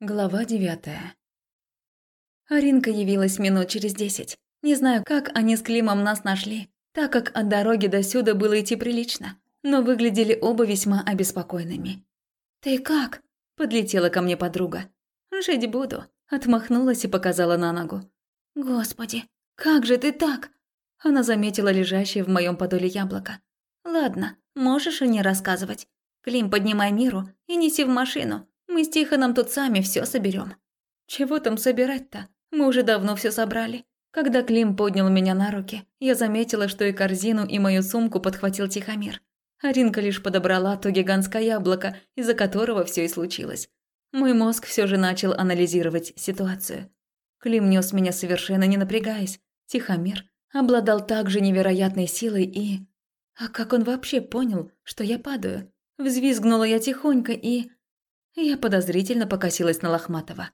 Глава девятая. Аринка явилась минут через десять. Не знаю, как они с Климом нас нашли, так как от дороги до сюда было идти прилично, но выглядели оба весьма обеспокоенными. «Ты как?» – подлетела ко мне подруга. «Жить буду», – отмахнулась и показала на ногу. «Господи, как же ты так?» Она заметила лежащее в моем подоле яблоко. «Ладно, можешь и не рассказывать. Клим, поднимай миру и неси в машину, мы с Тихоном тут сами все соберем. Чего там собирать-то? Мы уже давно все собрали. Когда Клим поднял меня на руки, я заметила, что и корзину, и мою сумку подхватил Тихомир. Аринка лишь подобрала то гигантское яблоко, из-за которого все и случилось. Мой мозг все же начал анализировать ситуацию. Клим нес меня совершенно не напрягаясь. Тихомир обладал также невероятной силой и... А как он вообще понял, что я падаю? Взвизгнула я тихонько и... Я подозрительно покосилась на Лохматова.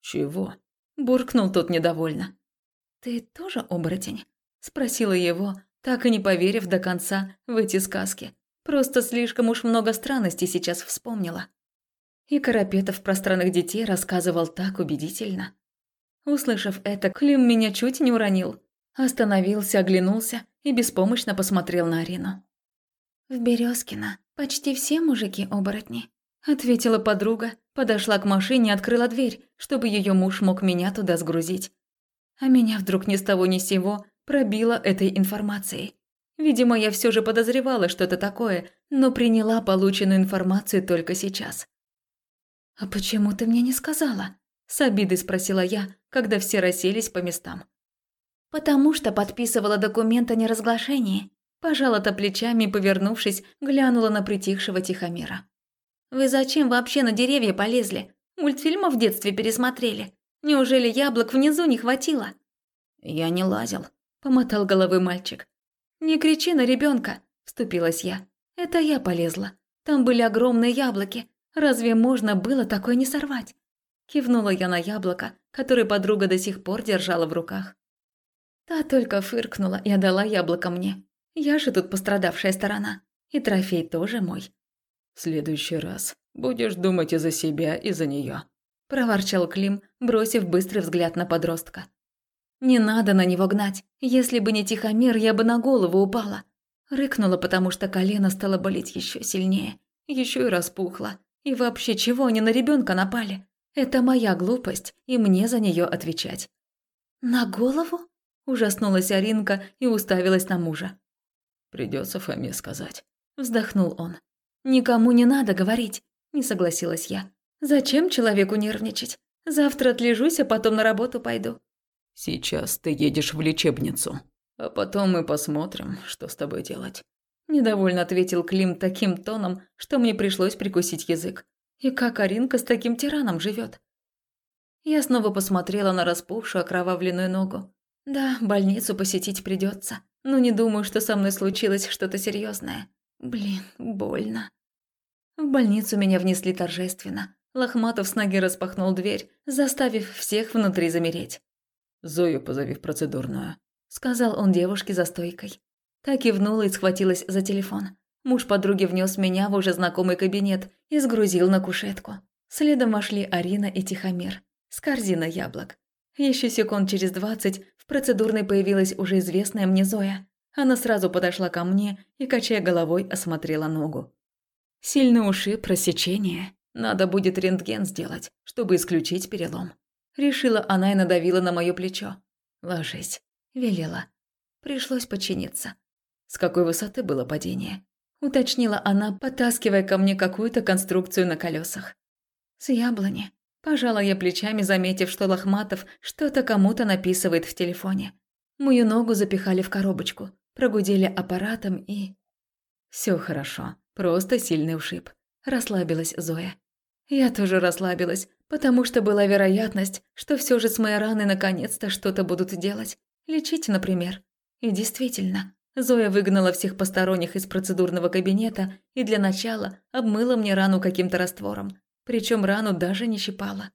«Чего?» – буркнул тот недовольно. «Ты тоже оборотень?» – спросила его, так и не поверив до конца в эти сказки. Просто слишком уж много странностей сейчас вспомнила. И Карапетов про странных детей рассказывал так убедительно. Услышав это, Клим меня чуть не уронил. Остановился, оглянулся и беспомощно посмотрел на Арину. «В Березкино почти все мужики оборотни», Ответила подруга, подошла к машине и открыла дверь, чтобы ее муж мог меня туда сгрузить. А меня вдруг ни с того ни с сего пробило этой информацией. Видимо, я все же подозревала что-то такое, но приняла полученную информацию только сейчас. «А почему ты мне не сказала?» – с обидой спросила я, когда все расселись по местам. «Потому что подписывала документ о неразглашении», – пожала-то плечами повернувшись, глянула на притихшего Тихомира. Вы зачем вообще на деревья полезли? Мультфильмов в детстве пересмотрели. Неужели яблок внизу не хватило? Я не лазил, помотал головой мальчик. Не кричи на ребенка, вступилась я. Это я полезла. Там были огромные яблоки. Разве можно было такое не сорвать? Кивнула я на яблоко, которое подруга до сих пор держала в руках. Та только фыркнула и отдала яблоко мне. Я же тут пострадавшая сторона. И трофей тоже мой. В следующий раз будешь думать и за себя, и за нее, проворчал Клим, бросив быстрый взгляд на подростка. Не надо на него гнать. Если бы не Тихомир, я бы на голову упала. Рыкнула, потому что колено стало болеть еще сильнее. Еще и распухло. И вообще, чего они на ребенка напали? Это моя глупость, и мне за нее отвечать. На голову? Ужаснулась Аринка и уставилась на мужа. Придется Фоме сказать. Вздохнул он. «Никому не надо говорить», – не согласилась я. «Зачем человеку нервничать? Завтра отлежусь, а потом на работу пойду». «Сейчас ты едешь в лечебницу, а потом мы посмотрим, что с тобой делать». Недовольно ответил Клим таким тоном, что мне пришлось прикусить язык. И как Аринка с таким тираном живет? Я снова посмотрела на распухшую окровавленную ногу. Да, больницу посетить придется, но не думаю, что со мной случилось что-то серьезное. Блин, больно. В больницу меня внесли торжественно. Лохматов с ноги распахнул дверь, заставив всех внутри замереть. «Зою позови в процедурную», – сказал он девушке за стойкой. Так кивнула и схватилась за телефон. Муж подруги внес меня в уже знакомый кабинет и сгрузил на кушетку. Следом вошли Арина и Тихомир с корзиной яблок. Еще секунд через двадцать в процедурной появилась уже известная мне Зоя. Она сразу подошла ко мне и, качая головой, осмотрела ногу. Сильный ушиб, просечение. Надо будет рентген сделать, чтобы исключить перелом. Решила она и надавила на мое плечо. «Ложись», – велела. Пришлось подчиниться. С какой высоты было падение? Уточнила она, потаскивая ко мне какую-то конструкцию на колесах. С яблони. Пожала я плечами, заметив, что Лохматов что-то кому-то написывает в телефоне. Мою ногу запихали в коробочку прогудели аппаратом и... Все хорошо, просто сильный ушиб. Расслабилась Зоя. Я тоже расслабилась, потому что была вероятность, что все же с моей раной наконец-то что-то будут делать. Лечить, например. И действительно, Зоя выгнала всех посторонних из процедурного кабинета и для начала обмыла мне рану каким-то раствором. Причем рану даже не щипала.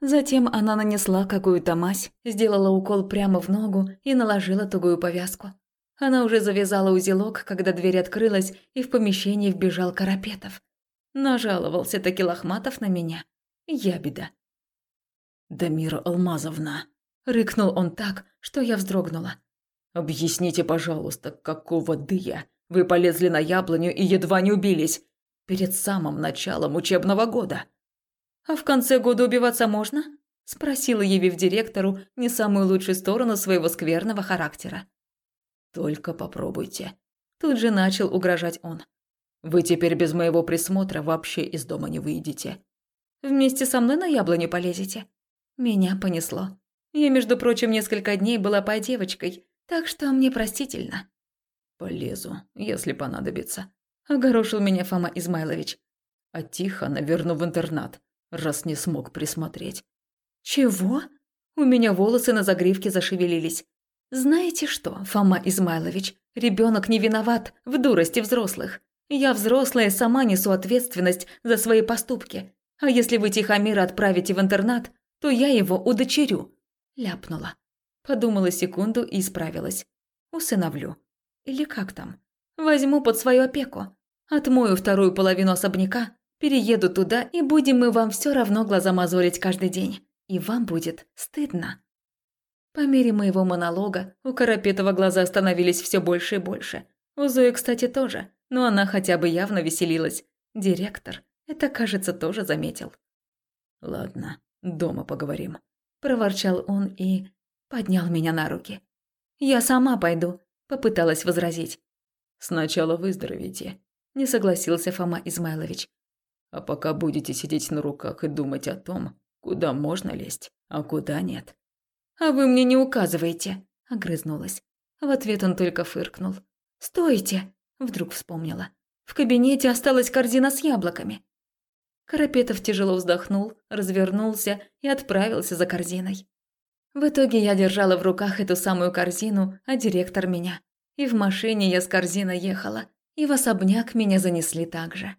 Затем она нанесла какую-то мазь, сделала укол прямо в ногу и наложила тугую повязку. Она уже завязала узелок, когда дверь открылась, и в помещение вбежал Карапетов. Нажаловался таки Лохматов на меня. ябеда. «Дамира Алмазовна», – рыкнул он так, что я вздрогнула. «Объясните, пожалуйста, какого дыя вы полезли на яблоню и едва не убились перед самым началом учебного года?» «А в конце года убиваться можно?» – спросила, явив директору не самую лучшую сторону своего скверного характера. «Только попробуйте». Тут же начал угрожать он. «Вы теперь без моего присмотра вообще из дома не выйдете». «Вместе со мной на яблоню полезете?» Меня понесло. Я, между прочим, несколько дней была по девочкой, так что мне простительно. Полезу, если понадобится. Огорошил меня Фома Измайлович. А тихо наверну в интернат, раз не смог присмотреть. Чего? У меня волосы на загривке зашевелились. Знаете что, Фома Измайлович, ребенок не виноват в дурости взрослых. Я взрослая, сама несу ответственность за свои поступки. А если вы Тихомира отправите в интернат, то я его удочерю. Ляпнула. Подумала секунду и исправилась. Усыновлю. Или как там? Возьму под свою опеку. Отмою вторую половину особняка, перееду туда, и будем мы вам все равно глаза мозолить каждый день. И вам будет стыдно. По мере моего монолога у Карапетова глаза становились все больше и больше. У Зои, кстати, тоже, но она хотя бы явно веселилась. Директор это, кажется, тоже заметил. «Ладно, дома поговорим», – проворчал он и поднял меня на руки. «Я сама пойду», – попыталась возразить. «Сначала выздоровите», – не согласился Фома Измайлович. «А пока будете сидеть на руках и думать о том, куда можно лезть, а куда нет». «А вы мне не указываете», – огрызнулась. В ответ он только фыркнул. «Стойте!» – вдруг вспомнила. «В кабинете осталась корзина с яблоками. Карапетов тяжело вздохнул, развернулся и отправился за корзиной. В итоге я держала в руках эту самую корзину, а директор меня. И в машине я с корзиной ехала, и в особняк меня занесли также.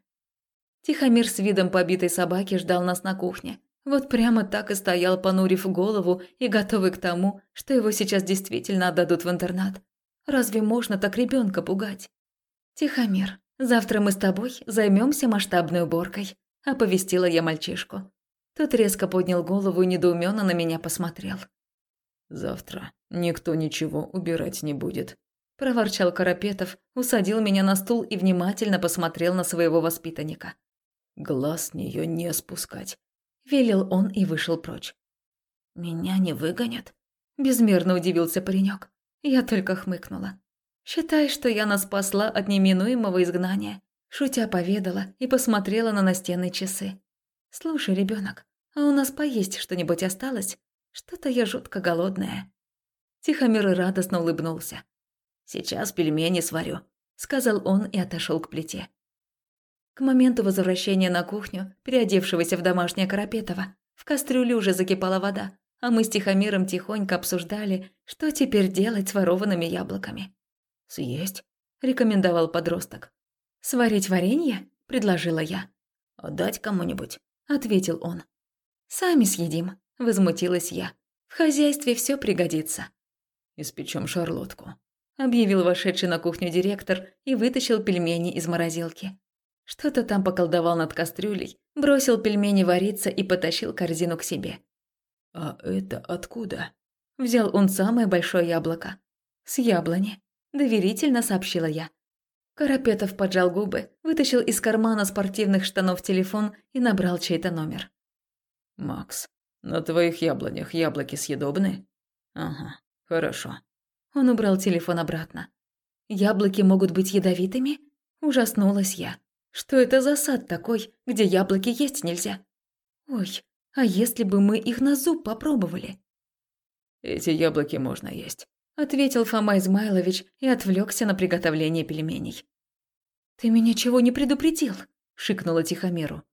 Тихомир с видом побитой собаки ждал нас на кухне. Вот прямо так и стоял, понурив голову и готовый к тому, что его сейчас действительно отдадут в интернат. Разве можно так ребенка пугать? Тихомир, завтра мы с тобой займемся масштабной уборкой. – оповестила я мальчишку. Тот резко поднял голову и недоуменно на меня посмотрел. «Завтра никто ничего убирать не будет», – проворчал Карапетов, усадил меня на стул и внимательно посмотрел на своего воспитанника. «Глаз с нее не спускать», – велел он и вышел прочь. «Меня не выгонят?» – безмерно удивился паренек. Я только хмыкнула. «Считай, что я нас спасла от неминуемого изгнания. Шутя поведала и посмотрела на настенные часы. «Слушай, ребенок, а у нас поесть что-нибудь осталось? Что-то я жутко голодная». Тихомир радостно улыбнулся. «Сейчас пельмени сварю», – сказал он и отошел к плите. К моменту возвращения на кухню, переодевшегося в домашнее Карапетова, в кастрюле уже закипала вода, а мы с Тихомиром тихонько обсуждали, что теперь делать с ворованными яблоками. «Съесть», – рекомендовал подросток. «Сварить варенье?» – предложила я. «Отдать кому-нибудь?» – ответил он. «Сами съедим», – возмутилась я. «В хозяйстве все пригодится». «Испечем шарлотку», – объявил вошедший на кухню директор и вытащил пельмени из морозилки. Что-то там поколдовал над кастрюлей, бросил пельмени вариться и потащил корзину к себе. «А это откуда?» Взял он самое большое яблоко. «С яблони», – доверительно сообщила я. Карапетов поджал губы, вытащил из кармана спортивных штанов телефон и набрал чей-то номер. «Макс, на твоих яблонях яблоки съедобны?» «Ага, хорошо». Он убрал телефон обратно. «Яблоки могут быть ядовитыми?» Ужаснулась я. «Что это за сад такой, где яблоки есть нельзя?» «Ой, а если бы мы их на зуб попробовали?» «Эти яблоки можно есть», – ответил Фома Измайлович и отвлекся на приготовление пельменей. «Ты меня чего не предупредил?» – шикнула Тихомиру.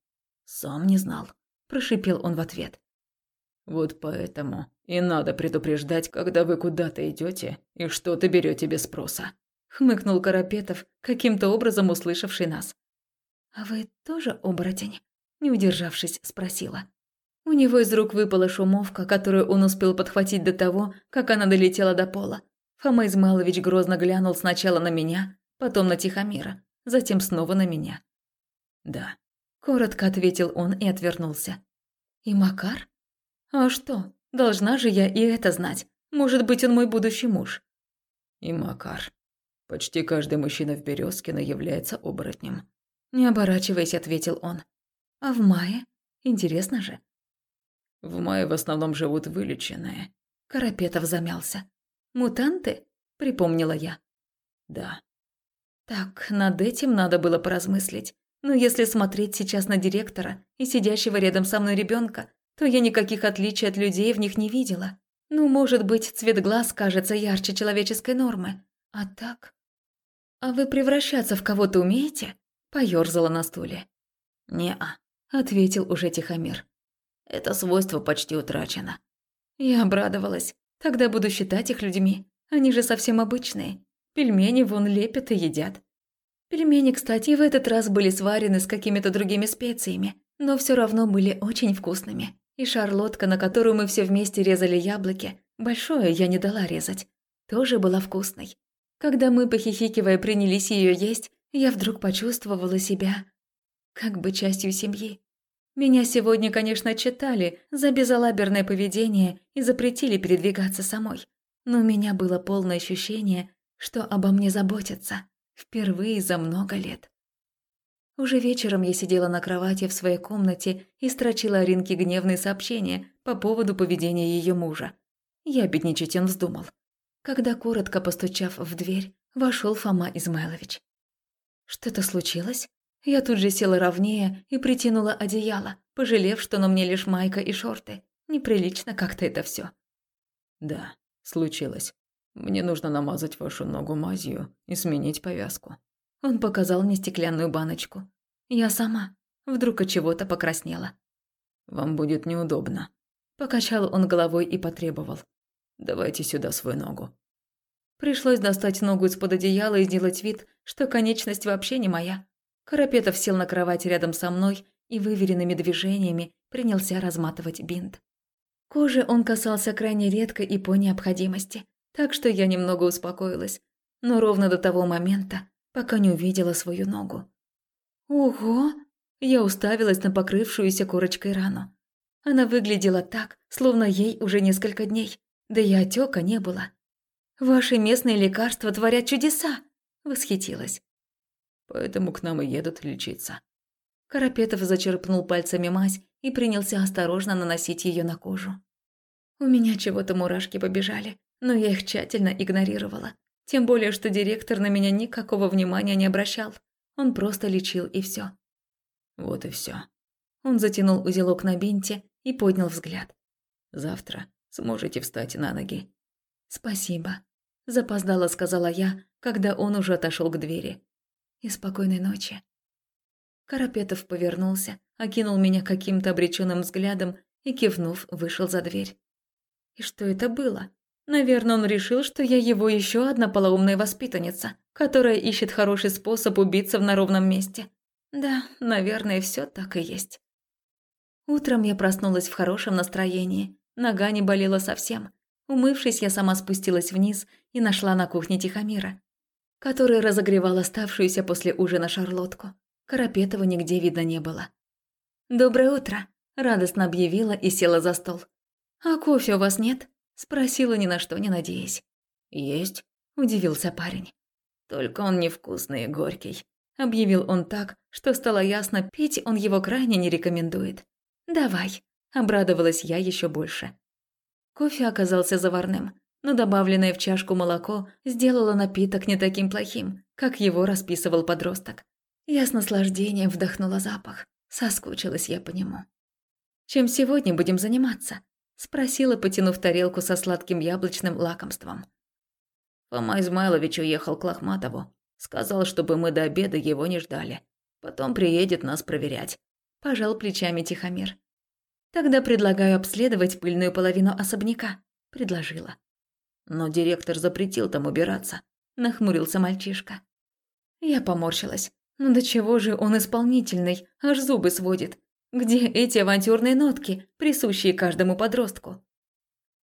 «Сам не знал», – прошипел он в ответ. «Вот поэтому и надо предупреждать, когда вы куда-то идете и что-то берете без спроса», – хмыкнул Карапетов, каким-то образом услышавший нас. «А вы тоже оборотень?» – не удержавшись, спросила. У него из рук выпала шумовка, которую он успел подхватить до того, как она долетела до пола. Фома Измайлович грозно глянул сначала на меня, потом на Тихомира затем снова на меня. «Да», – коротко ответил он и отвернулся. И Макар? А что, должна же я и это знать. Может быть, он мой будущий муж. И Макар. Почти каждый мужчина в Березкино является оборотнем. Не оборачиваясь, ответил он. А в мае? Интересно же. В мае в основном живут вылеченные. Карапетов замялся. Мутанты? Припомнила я. Да. Так, над этим надо было поразмыслить. Но если смотреть сейчас на директора и сидящего рядом со мной ребенка, то я никаких отличий от людей в них не видела. Ну, может быть, цвет глаз кажется ярче человеческой нормы. А так... «А вы превращаться в кого-то умеете?» – поёрзала на стуле. «Не-а», – ответил уже Тихомир. «Это свойство почти утрачено». Я обрадовалась. Тогда буду считать их людьми. Они же совсем обычные. Пельмени вон лепят и едят. Пельмени, кстати, в этот раз были сварены с какими-то другими специями, но все равно были очень вкусными. И шарлотка, на которую мы все вместе резали яблоки, большое я не дала резать, тоже была вкусной. Когда мы, похихикивая, принялись ее есть, я вдруг почувствовала себя как бы частью семьи. Меня сегодня, конечно, читали за безалаберное поведение и запретили передвигаться самой. Но у меня было полное ощущение, что обо мне заботятся. Впервые за много лет. Уже вечером я сидела на кровати в своей комнате и строчила Аринке гневные сообщения по поводу поведения ее мужа. Я бедничать он вздумал. Когда, коротко постучав в дверь, вошел Фома Измайлович. Что-то случилось? Я тут же села ровнее и притянула одеяло, пожалев, что на мне лишь майка и шорты. Неприлично как-то это все. Да, случилось. Мне нужно намазать вашу ногу мазью и сменить повязку. Он показал мне стеклянную баночку. Я сама. Вдруг от чего-то покраснела. Вам будет неудобно. Покачал он головой и потребовал. Давайте сюда свою ногу. Пришлось достать ногу из-под одеяла и сделать вид, что конечность вообще не моя. Карапетов сел на кровать рядом со мной и выверенными движениями принялся разматывать бинт. Кожи он касался крайне редко и по необходимости так что я немного успокоилась, но ровно до того момента, пока не увидела свою ногу. Ого! Я уставилась на покрывшуюся корочкой рану. Она выглядела так, словно ей уже несколько дней, да и отека не было. «Ваши местные лекарства творят чудеса!» – восхитилась. «Поэтому к нам и едут лечиться». Карапетов зачерпнул пальцами мазь и принялся осторожно наносить ее на кожу. У меня чего-то мурашки побежали, но я их тщательно игнорировала. Тем более, что директор на меня никакого внимания не обращал. Он просто лечил и все. Вот и все. Он затянул узелок на бинте и поднял взгляд. Завтра сможете встать на ноги. Спасибо. Запоздала, сказала я, когда он уже отошел к двери. И спокойной ночи. Карапетов повернулся, окинул меня каким-то обреченным взглядом и, кивнув, вышел за дверь. И что это было? Наверное, он решил, что я его еще одна полоумная воспитанница, которая ищет хороший способ убиться в наровном месте. Да, наверное, все так и есть. Утром я проснулась в хорошем настроении. Нога не болела совсем. Умывшись, я сама спустилась вниз и нашла на кухне Тихомира, который разогревал оставшуюся после ужина шарлотку. Карапетова нигде видно не было. «Доброе утро», – радостно объявила и села за стол. «А кофе у вас нет?» Спросила ни на что не надеясь. «Есть?» – удивился парень. «Только он невкусный и горький», – объявил он так, что стало ясно, пить он его крайне не рекомендует. «Давай», – обрадовалась я еще больше. Кофе оказался заварным, но добавленное в чашку молоко сделало напиток не таким плохим, как его расписывал подросток. Я с наслаждением вдохнула запах. Соскучилась я по нему. «Чем сегодня будем заниматься?» Спросила, потянув тарелку со сладким яблочным лакомством. Фома Измайлович уехал к Лохматову. Сказал, чтобы мы до обеда его не ждали. Потом приедет нас проверять. Пожал плечами Тихомир. Тогда предлагаю обследовать пыльную половину особняка, предложила. Но директор запретил там убираться, нахмурился мальчишка. Я поморщилась. Ну до чего же он исполнительный, аж зубы сводит. Где эти авантюрные нотки, присущие каждому подростку?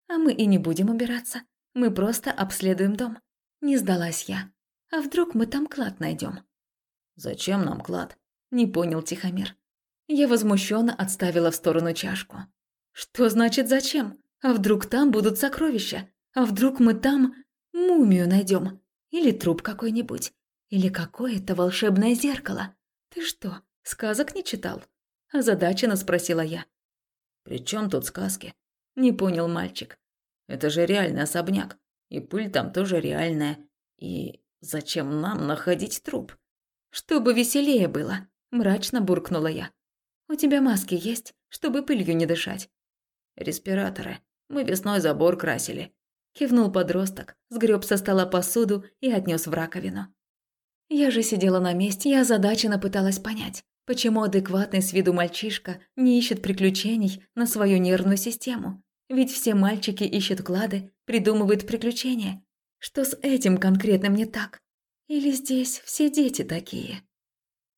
А мы и не будем убираться. Мы просто обследуем дом. Не сдалась я. А вдруг мы там клад найдем? Зачем нам клад? Не понял Тихомир. Я возмущенно отставила в сторону чашку. Что значит зачем? А вдруг там будут сокровища? А вдруг мы там мумию найдем? Или труп какой-нибудь? Или какое-то волшебное зеркало? Ты что, сказок не читал? Озадаченно спросила я. «При чем тут сказки?» Не понял мальчик. «Это же реальный особняк. И пыль там тоже реальная. И зачем нам находить труп?» «Чтобы веселее было», – мрачно буркнула я. «У тебя маски есть, чтобы пылью не дышать?» «Респираторы. Мы весной забор красили». Кивнул подросток, сгреб со стола посуду и отнес в раковину. Я же сидела на месте и озадаченно пыталась понять, почему адекватный с виду мальчишка не ищет приключений на свою нервную систему. Ведь все мальчики ищут клады, придумывают приключения. Что с этим конкретно не так? Или здесь все дети такие?